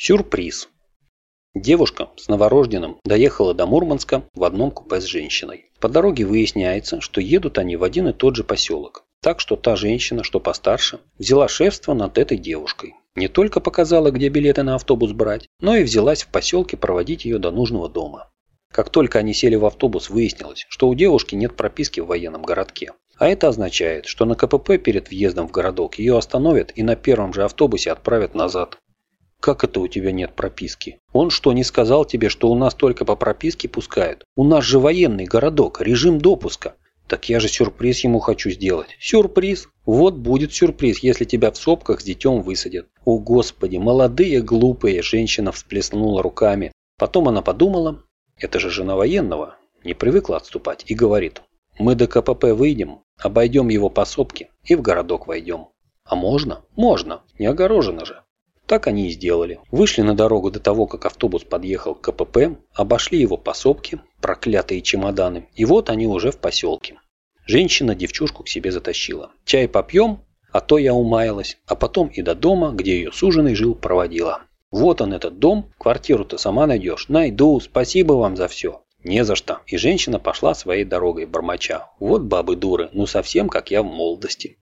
Сюрприз. Девушка с новорожденным доехала до Мурманска в одном купе с женщиной. По дороге выясняется, что едут они в один и тот же поселок. Так что та женщина, что постарше, взяла шефство над этой девушкой. Не только показала, где билеты на автобус брать, но и взялась в поселке проводить ее до нужного дома. Как только они сели в автобус, выяснилось, что у девушки нет прописки в военном городке. А это означает, что на КПП перед въездом в городок ее остановят и на первом же автобусе отправят назад. Как это у тебя нет прописки? Он что, не сказал тебе, что у нас только по прописке пускают? У нас же военный городок, режим допуска. Так я же сюрприз ему хочу сделать. Сюрприз? Вот будет сюрприз, если тебя в сопках с детем высадят. О господи, молодые глупые, женщина всплеснула руками. Потом она подумала, это же жена военного, не привыкла отступать, и говорит, мы до КПП выйдем, обойдем его по сопке и в городок войдем. А можно? Можно, не огорожено же. Так они и сделали. Вышли на дорогу до того, как автобус подъехал к КПП, обошли его по сопке, проклятые чемоданы, и вот они уже в поселке. Женщина девчушку к себе затащила. Чай попьем, а то я умаялась, а потом и до дома, где ее суженый жил, проводила. Вот он этот дом, квартиру-то сама найдешь. Найду, спасибо вам за все. Не за что. И женщина пошла своей дорогой, бормоча. Вот бабы дуры, ну совсем как я в молодости.